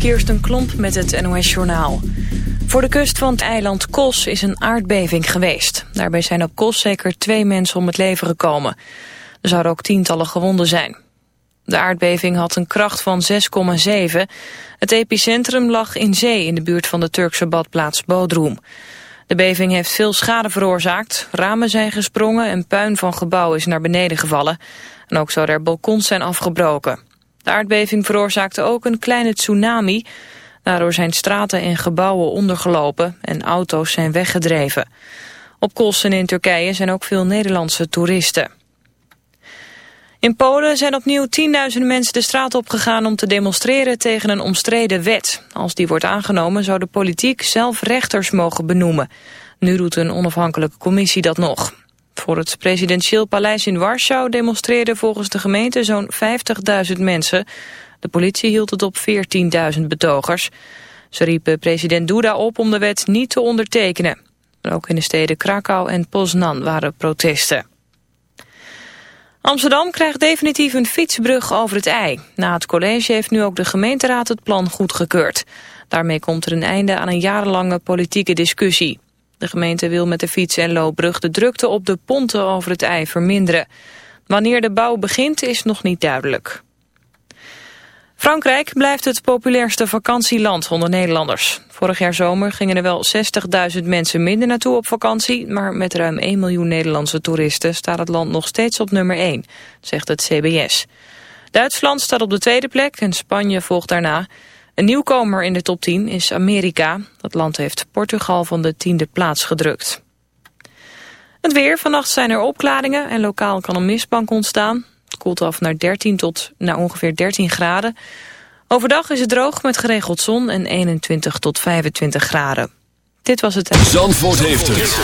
Kirsten Klomp met het NOS-journaal. Voor de kust van het eiland Kos is een aardbeving geweest. Daarbij zijn op Kos zeker twee mensen om het leven gekomen. Er zouden ook tientallen gewonden zijn. De aardbeving had een kracht van 6,7. Het epicentrum lag in zee in de buurt van de Turkse badplaats Bodrum. De beving heeft veel schade veroorzaakt. Ramen zijn gesprongen en puin van gebouwen is naar beneden gevallen. En ook zouden er balkons zijn afgebroken. De aardbeving veroorzaakte ook een kleine tsunami. Daardoor zijn straten en gebouwen ondergelopen en auto's zijn weggedreven. Op Kossen in Turkije zijn ook veel Nederlandse toeristen. In Polen zijn opnieuw tienduizenden mensen de straat opgegaan om te demonstreren tegen een omstreden wet. Als die wordt aangenomen zou de politiek zelf rechters mogen benoemen. Nu doet een onafhankelijke commissie dat nog. Voor het presidentieel paleis in Warschau demonstreerden volgens de gemeente zo'n 50.000 mensen. De politie hield het op 14.000 betogers. Ze riepen president Duda op om de wet niet te ondertekenen. Ook in de steden Krakau en Poznan waren protesten. Amsterdam krijgt definitief een fietsbrug over het IJ. Na het college heeft nu ook de gemeenteraad het plan goedgekeurd. Daarmee komt er een einde aan een jarenlange politieke discussie. De gemeente wil met de fiets- en loopbrug de drukte op de ponten over het IJ verminderen. Wanneer de bouw begint is nog niet duidelijk. Frankrijk blijft het populairste vakantieland onder Nederlanders. Vorig jaar zomer gingen er wel 60.000 mensen minder naartoe op vakantie... maar met ruim 1 miljoen Nederlandse toeristen staat het land nog steeds op nummer 1, zegt het CBS. Duitsland staat op de tweede plek en Spanje volgt daarna. Een nieuwkomer in de top 10 is Amerika. Dat land heeft Portugal van de tiende plaats gedrukt. Het weer. Vannacht zijn er opklaringen en lokaal kan een mistbank ontstaan. Het koelt af naar 13 tot naar ongeveer 13 graden. Overdag is het droog met geregeld zon en 21 tot 25 graden. Dit was het... Zandvoort heeft het.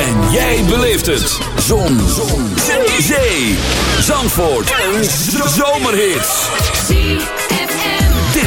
En jij beleeft het. Zon. zon. Zee. Zandvoort. Een zomerhit.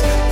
Like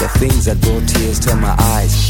The things that brought tears to my eyes,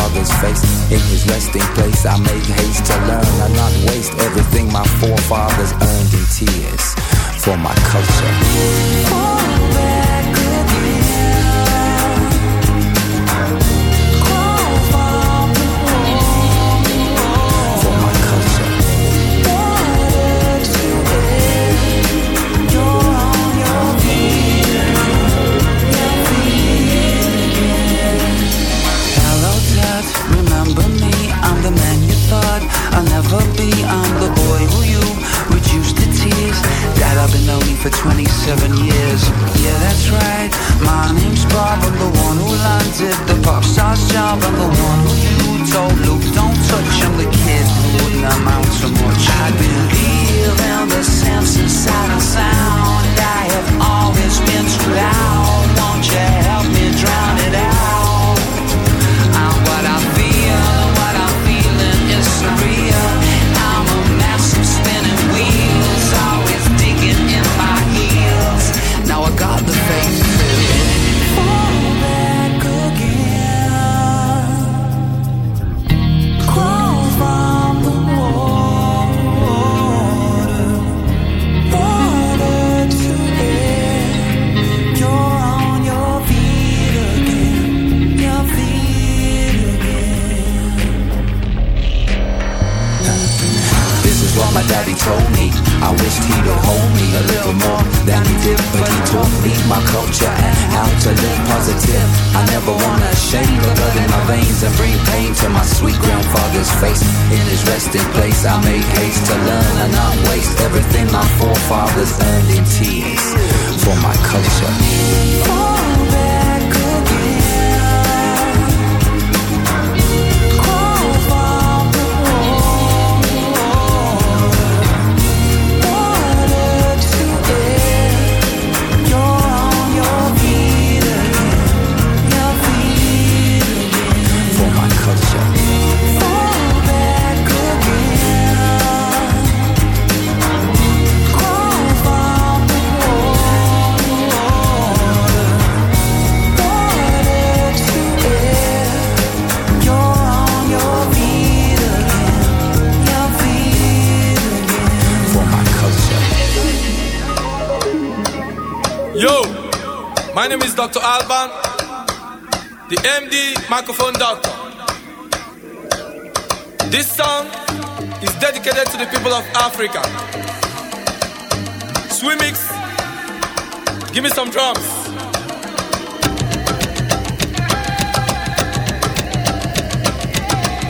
grandfather's face. In his resting place, I make haste to learn and not waste everything my forefathers earned in tears for my culture. for 27 years. Yeah, that's right. My name's Bob. I'm the one who landed the pop star's job. I'm the one who told Luke, don't touch. I'm the kid who wouldn't amount to much. I believe in the sense inside and sound. I have always been too loud. Won't you help me drown it out? I'm what I feel, what I'm feeling is surreal.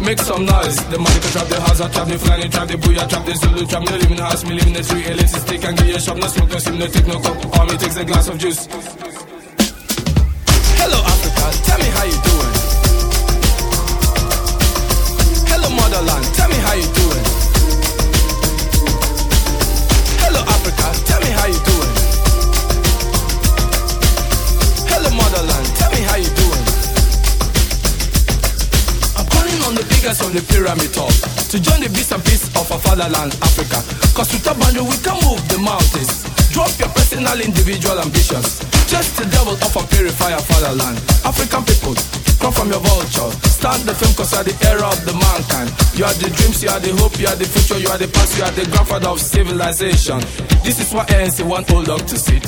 Make some noise. The money can trap the house, I trap the flying, trap the booyah, trap the Zulu, trap me live in house, me live in the street, elixir stick and get your shop, no smoke, no steam, no take no cup. All me takes a glass of juice. On the pyramid top to join the beast and peace of our fatherland, Africa. Cause with a boundary we can move the mountains. Drop your personal, individual ambitions. Just the devil of our purifier fatherland. African people, come from your vulture. Start the film cause you are the era of the mankind. You are the dreams, you are the hope, you are the future, you are the past, you are the grandfather of civilization. This is what ANC want old dog to see.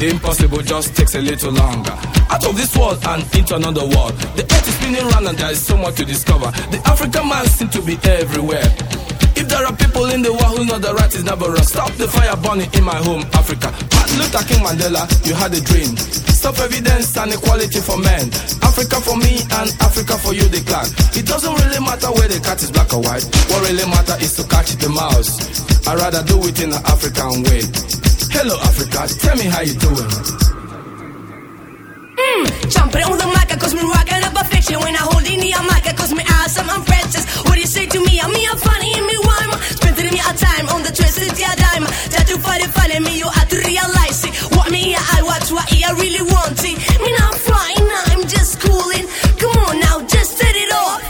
The impossible just takes a little longer. Out of this world and into another world. The earth is spinning round and there is so much to discover. The African man seems to be everywhere. If there are people in the world who know the right is never wrong, stop the fire burning in my home, Africa. Luther King Mandela, you had a dream. Stop evidence and equality for men. Africa for me and Africa for you, the clan. It doesn't really matter where the cat is black or white. What really matters is to catch the mouse. I'd rather do it in an African way. Hello Africa, tell me how you doing. Mmm, jumping on the mic, cause me rockin' up a fiction. When I hold in the mic, cause me awesome, I'm precious. What do you say to me? I'm me, I'm funny, me rhyme. Spending me a time on the twisted yeah dime. That you find it me, you have to realize I what I really want it. Flying, I'm just cooling. Come on now, just set it off.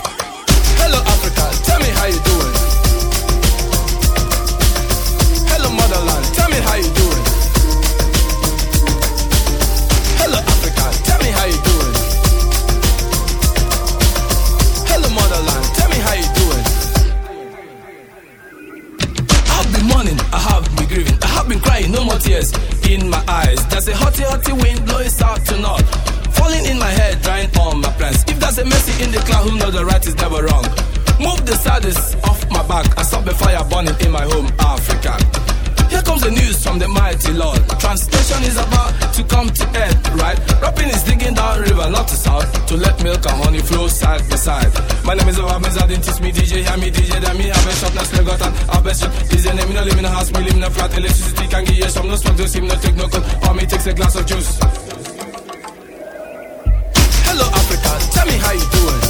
Hello Africa, tell me how you doing. Hello motherland, tell me how you doing. Hello Africa, tell me how you doing. Hello motherland, tell me how you doing. I've been mourning, I have been grieving, I have been crying, no more tears in my eyes. There's a hotty hotty wind blowing south to north. Falling in my head, drying all my plans. If there's a mercy in the cloud, who knows the right is never wrong. Move the saddest off my back. I stop the fire burning in my home, Africa. Here comes the news from the mighty Lord. Translation is about to come to end, river, not to south, to let milk and honey flow side by side. My name is Obama, I didn't teach me DJ, hear me DJ, then me have a shop, now still got an have a shop. DJ name, me no live in a house, me live in a flat, electricity can give you some, no smoke, don't seem no take no cold, or me takes a glass of juice. Hello Africa, tell me how you doing.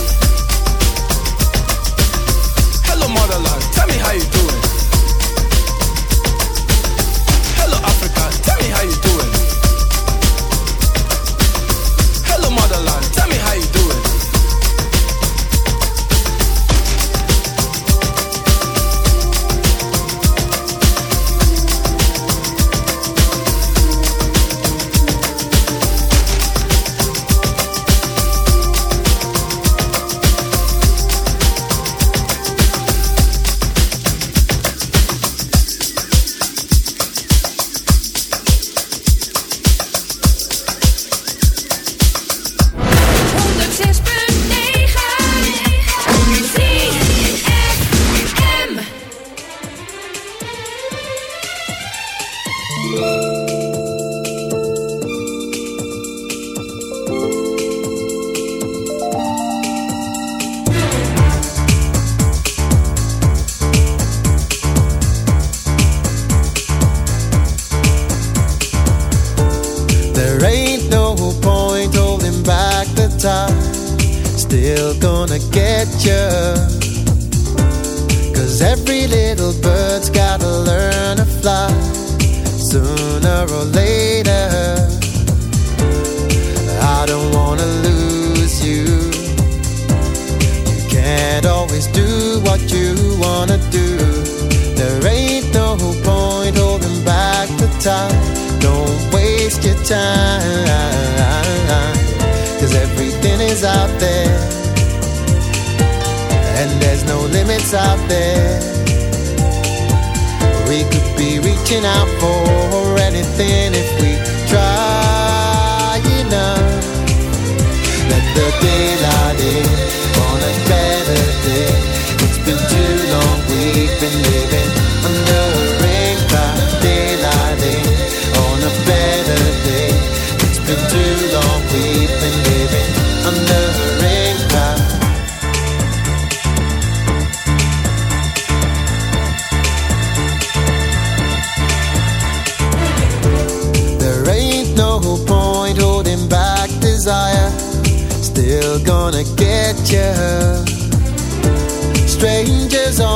Always do what you wanna do. There ain't no point holding back the time. Don't waste your time. Cause everything is out there. And there's no limits out there. We could be reaching out for anything if we try enough. Let the daylight in we've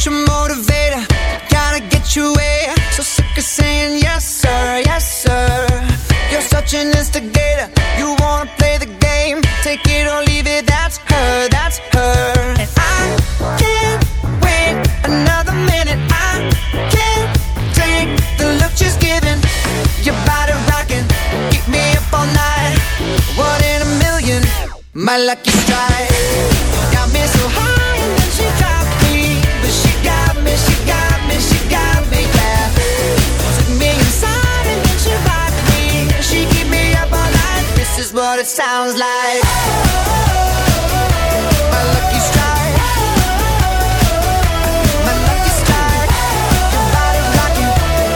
not your motivator. Gotta get you away. So sick of saying yes, sir, yes, sir. You're such an instigator. You wanna play the game. Take it or leave it. That's her, that's her. And I can't wait another minute. I can't take the look she's giving. Your body rocking. Keep me up all night. One in a million. My lucky strike. sounds like. My lucky strike. My lucky strike.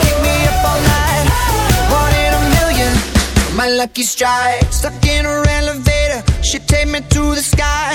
Keep me up all night. One in a million. My lucky strike. Stuck in her elevator. She take me to the sky